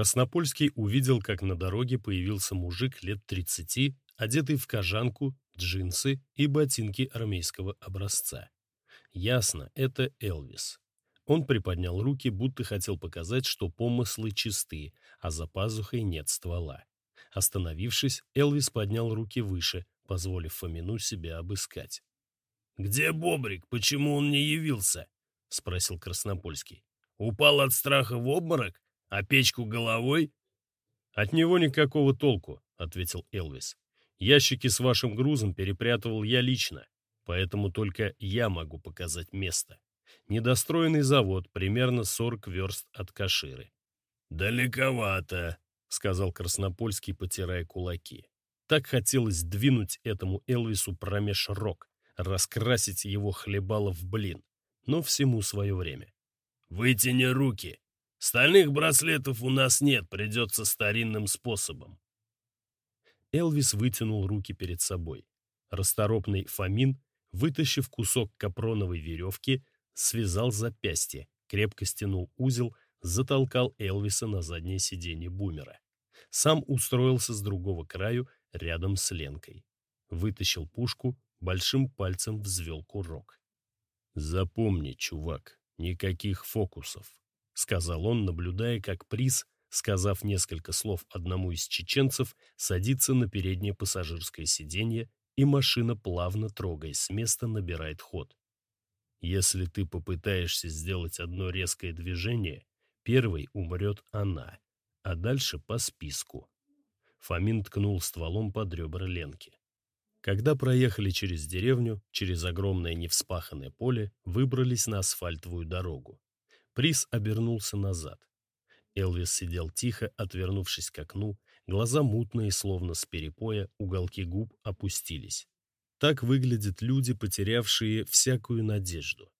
Краснопольский увидел, как на дороге появился мужик лет 30, одетый в кожанку, джинсы и ботинки армейского образца. Ясно, это Элвис. Он приподнял руки, будто хотел показать, что помыслы чисты, а за пазухой нет ствола. Остановившись, Элвис поднял руки выше, позволив Фомину себя обыскать. «Где Бобрик? Почему он не явился?» — спросил Краснопольский. «Упал от страха в обморок? А печку головой?» «От него никакого толку», — ответил Элвис. «Ящики с вашим грузом перепрятывал я лично, поэтому только я могу показать место. Недостроенный завод, примерно 40 верст от Каширы». «Далековато», — сказал Краснопольский, потирая кулаки. Так хотелось двинуть этому Элвису промеж рог, раскрасить его хлебало в блин, но всему свое время. «Вытяни руки. Стальных браслетов у нас нет, придется старинным способом». Элвис вытянул руки перед собой. Расторопный Фомин, вытащив кусок капроновой веревки, связал запястье, крепко стянул узел, затолкал Элвиса на заднее сиденье бумера. Сам устроился с другого краю рядом с Ленкой. Вытащил пушку, большим пальцем взвел курок. «Запомни, чувак, никаких фокусов», — сказал он, наблюдая, как приз, сказав несколько слов одному из чеченцев, садится на переднее пассажирское сиденье, и машина, плавно трогаясь с места, набирает ход. «Если ты попытаешься сделать одно резкое движение, первой умрет она, а дальше по списку». Фомин ткнул стволом под ребра Ленки. Когда проехали через деревню, через огромное невспаханное поле, выбрались на асфальтовую дорогу. Приз обернулся назад. Элвис сидел тихо, отвернувшись к окну, глаза мутные, словно с перепоя, уголки губ опустились. Так выглядят люди, потерявшие всякую надежду.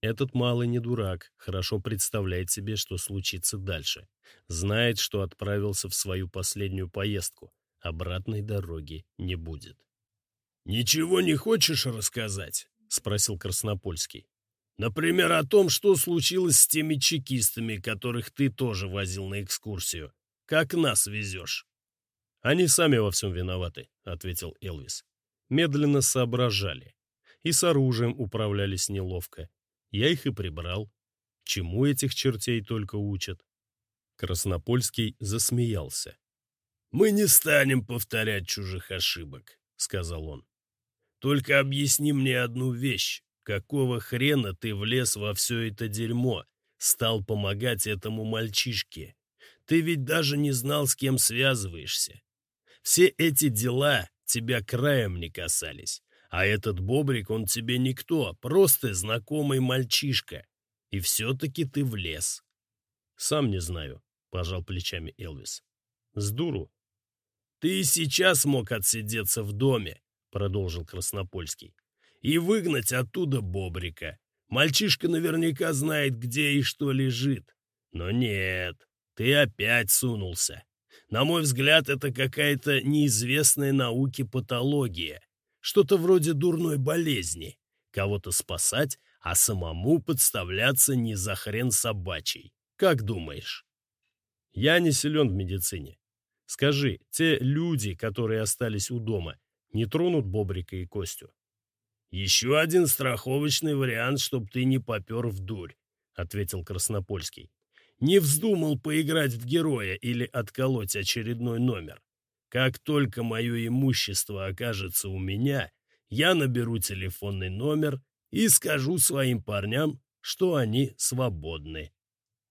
Этот малый не дурак, хорошо представляет себе, что случится дальше. Знает, что отправился в свою последнюю поездку. Обратной дороги не будет. «Ничего не хочешь рассказать?» — спросил Краснопольский. «Например, о том, что случилось с теми чекистами, которых ты тоже возил на экскурсию. Как нас везешь?» «Они сами во всем виноваты», — ответил Элвис. Медленно соображали. И с оружием управлялись неловко. Я их и прибрал. Чему этих чертей только учат? Краснопольский засмеялся. «Мы не станем повторять чужих ошибок», — сказал он. Только объясни мне одну вещь. Какого хрена ты влез во все это дерьмо, стал помогать этому мальчишке? Ты ведь даже не знал, с кем связываешься. Все эти дела тебя краем не касались. А этот бобрик, он тебе никто, просто знакомый мальчишка. И все-таки ты влез. Сам не знаю, — пожал плечами Элвис. С дуру. Ты и сейчас мог отсидеться в доме, — продолжил Краснопольский, — «и выгнать оттуда Бобрика. Мальчишка наверняка знает, где и что лежит. Но нет, ты опять сунулся. На мой взгляд, это какая-то неизвестная науке патология. Что-то вроде дурной болезни. Кого-то спасать, а самому подставляться не за хрен собачий. Как думаешь? Я не силен в медицине. Скажи, те люди, которые остались у дома, не тронут Бобрика и Костю. «Еще один страховочный вариант, чтоб ты не попер в дурь», — ответил Краснопольский. «Не вздумал поиграть в героя или отколоть очередной номер. Как только мое имущество окажется у меня, я наберу телефонный номер и скажу своим парням, что они свободны».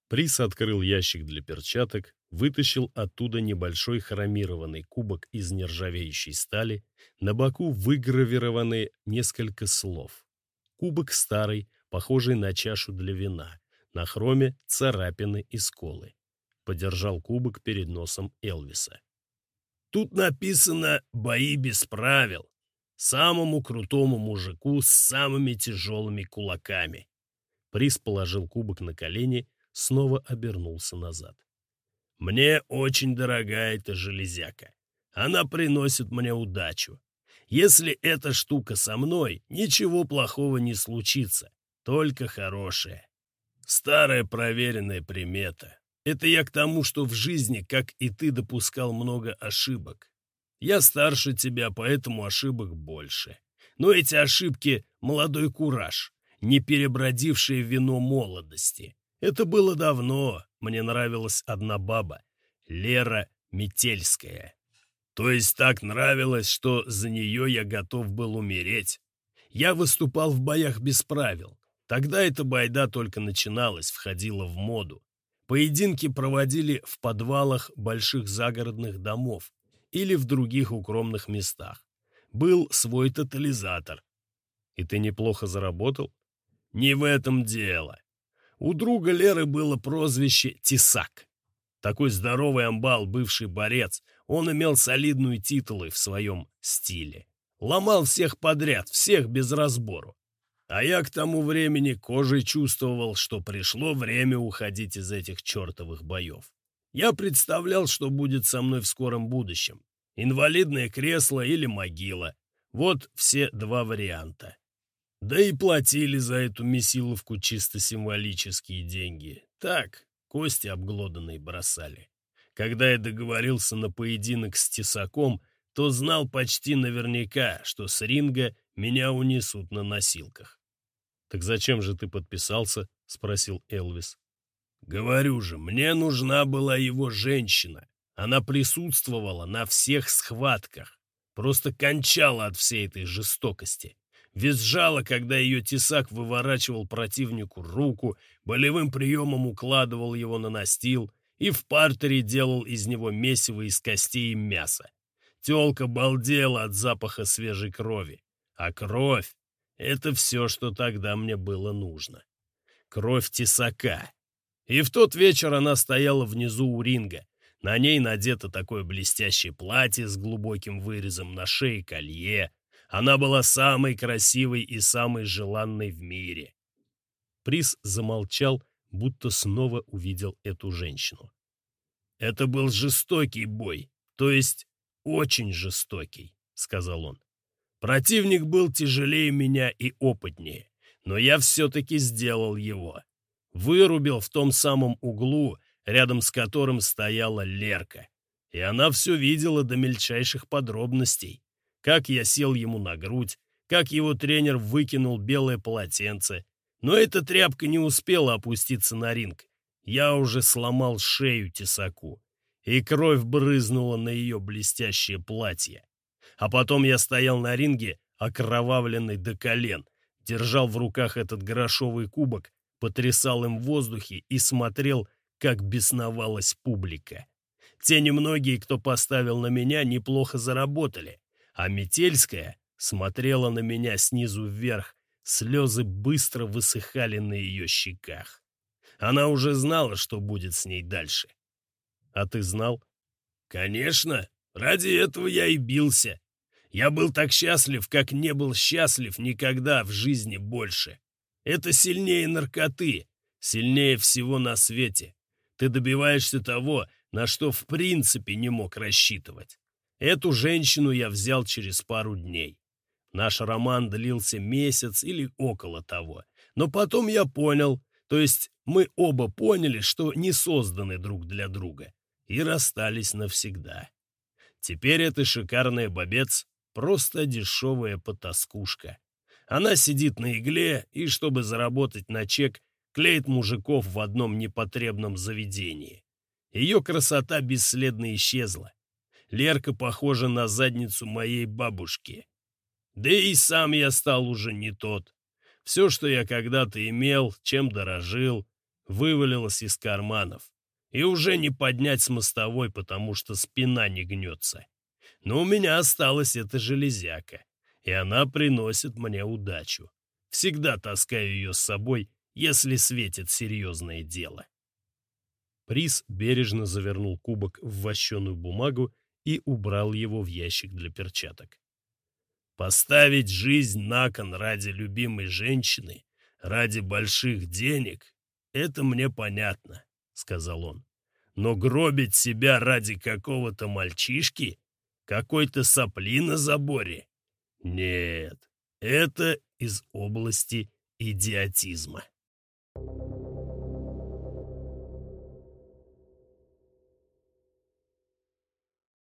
Прис открыл ящик для перчаток, вытащил оттуда небольшой хромированный кубок из нержавеющей стали, на боку выгравированы несколько слов. Кубок старый, похожий на чашу для вина, на хроме царапины и сколы. Подержал кубок перед носом Элвиса. Тут написано «Бои без правил». Самому крутому мужику с самыми тяжелыми кулаками. Приз положил кубок на колени, снова обернулся назад. Мне очень дорога эта железяка. Она приносит мне удачу. Если эта штука со мной, ничего плохого не случится, только хорошее. Старая проверенная примета. Это я к тому, что в жизни, как и ты, допускал много ошибок. Я старше тебя, поэтому ошибок больше. Но эти ошибки — молодой кураж, не перебродившее вино молодости. Это было давно. Мне нравилась одна баба — Лера Метельская. То есть так нравилось, что за нее я готов был умереть. Я выступал в боях без правил. Тогда эта байда только начиналась, входила в моду. Поединки проводили в подвалах больших загородных домов или в других укромных местах. Был свой тотализатор. И ты неплохо заработал? Не в этом дело. У друга Леры было прозвище Тесак. Такой здоровый амбал, бывший борец, он имел солидные титулы в своем стиле. Ломал всех подряд, всех без разбору. А я к тому времени кожей чувствовал, что пришло время уходить из этих чертовых боев. Я представлял, что будет со мной в скором будущем. Инвалидное кресло или могила. Вот все два варианта. Да и платили за эту месиловку чисто символические деньги. Так, кости обглоданные бросали. Когда я договорился на поединок с тесаком, то знал почти наверняка, что с ринга меня унесут на носилках. «Так зачем же ты подписался?» — спросил Элвис. «Говорю же, мне нужна была его женщина. Она присутствовала на всех схватках. Просто кончала от всей этой жестокости. Визжала, когда ее тесак выворачивал противнику руку, болевым приемом укладывал его на настил и в партере делал из него месиво из костей и мяса. Телка балдела от запаха свежей крови. А кровь это все, что тогда мне было нужно. Кровь тесака. И в тот вечер она стояла внизу у ринга. На ней надето такое блестящее платье с глубоким вырезом на шее колье. Она была самой красивой и самой желанной в мире. Приз замолчал, будто снова увидел эту женщину. «Это был жестокий бой, то есть очень жестокий», — сказал он. Противник был тяжелее меня и опытнее, но я все-таки сделал его. Вырубил в том самом углу, рядом с которым стояла Лерка. И она все видела до мельчайших подробностей. Как я сел ему на грудь, как его тренер выкинул белое полотенце. Но эта тряпка не успела опуститься на ринг. Я уже сломал шею тесаку, и кровь брызнула на ее блестящее платье. А потом я стоял на ринге, окровавленный до колен, держал в руках этот грошовый кубок, потрясал им в воздухе и смотрел, как бесновалась публика. Те немногие, кто поставил на меня, неплохо заработали, а Метельская смотрела на меня снизу вверх, слезы быстро высыхали на ее щеках. Она уже знала, что будет с ней дальше. А ты знал? Конечно, ради этого я и бился. Я был так счастлив, как не был счастлив никогда в жизни больше. Это сильнее наркоты, сильнее всего на свете. Ты добиваешься того, на что в принципе не мог рассчитывать. Эту женщину я взял через пару дней. Наш роман длился месяц или около того. Но потом я понял, то есть мы оба поняли, что не созданы друг для друга, и расстались навсегда. Теперь это шикарный бобец Просто дешевая потаскушка. Она сидит на игле и, чтобы заработать на чек, клеит мужиков в одном непотребном заведении. Ее красота бесследно исчезла. Лерка похожа на задницу моей бабушки. Да и сам я стал уже не тот. Все, что я когда-то имел, чем дорожил, вывалилось из карманов. И уже не поднять с мостовой, потому что спина не гнется. Но у меня осталась эта железяка, и она приносит мне удачу. Всегда таскаю ее с собой, если светит серьезное дело. Приз бережно завернул кубок в вощеную бумагу и убрал его в ящик для перчаток. Поставить жизнь на кон ради любимой женщины, ради больших денег — это мне понятно, — сказал он. Но гробить себя ради какого-то мальчишки какой-то сопли на заборе. Нет, это из области идиотизма.